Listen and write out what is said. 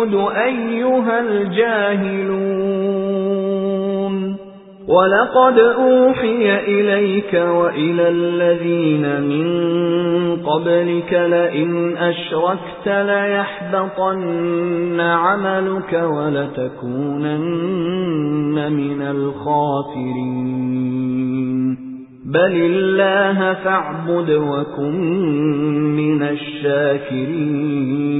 أَعْبُدُ أَيُّهَا الْجَاهِلُونَ وَلَقَدْ أُوحِيَ إِلَيْكَ وَإِلَى الَّذِينَ مِن قَبْلِكَ لَئِنْ أَشْرَكْتَ لَيَحْبَطَنَّ عَمَلُكَ وَلَتَكُونَنَّ مِنَ الْخَاسِرِينَ. بَلِ اللَّهَ فَاعْبُدْ وَكُن مِّنَ الشَّاكِرِينَ.